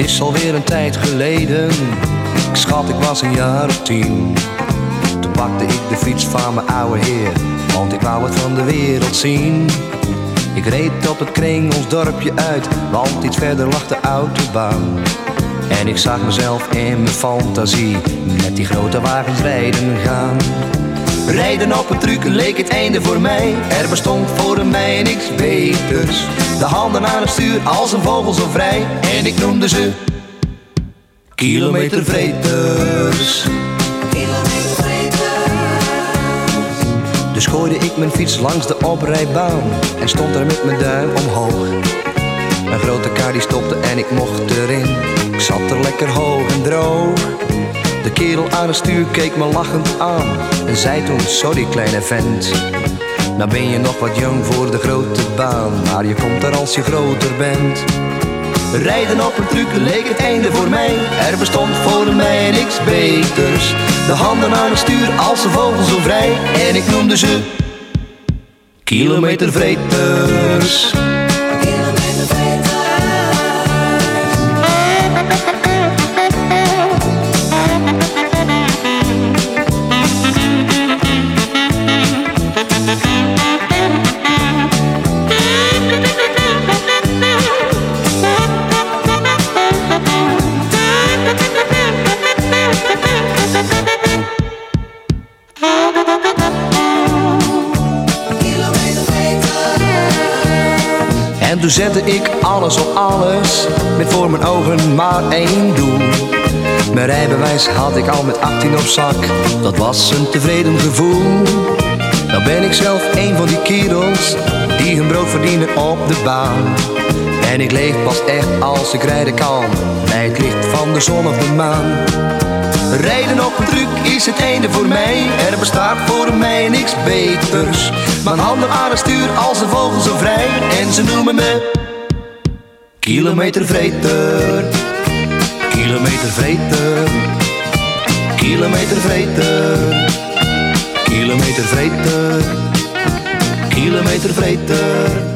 Het is alweer een tijd geleden, ik schat ik was een jaar of tien. Toen pakte ik de fiets van mijn oude heer, want ik wou het van de wereld zien. Ik reed op het kring ons dorpje uit, want iets verder lag de autobaan. En ik zag mezelf in mijn fantasie met die grote wagens rijden gaan. Rijden op een truc leek het einde voor mij. Er bestond voor mij niks beters. De handen aan het stuur als een vogel zo vrij. En ik noemde ze kilometervreters. Dus gooide ik mijn fiets langs de oprijbaan en stond er met mijn duim omhoog. Een grote kar die stopte en ik mocht erin. Ik zat er lekker hoog en droog. De kerel aan het stuur keek me lachend aan en zei toen: Sorry, kleine vent. Nou ben je nog wat jong voor de grote baan, maar je komt er als je groter bent. Rijden op een truc leek het einde voor mij. Er bestond voor mij niks beters. De handen aan het stuur als een vogel zo vrij. En ik noemde ze kilometervreters. En toen zette ik alles op alles, met voor mijn ogen maar één doel. Mijn rijbewijs had ik al met 18 op zak, dat was een tevreden gevoel. Nou ben ik zelf een van die kerels, die hun brood verdienen op de baan. En ik leef pas echt als ik rijden kan, bij het licht van de zon of de maan. Rijden op een truck is het einde voor mij. Er bestaat voor mij niks beters. Mijn handen aan het stuur als een vogel zo vrij. Ze noemen me. Kilometervreter. Kilometervreter. Kilometervreter. Kilometervreter. Kilometervreter.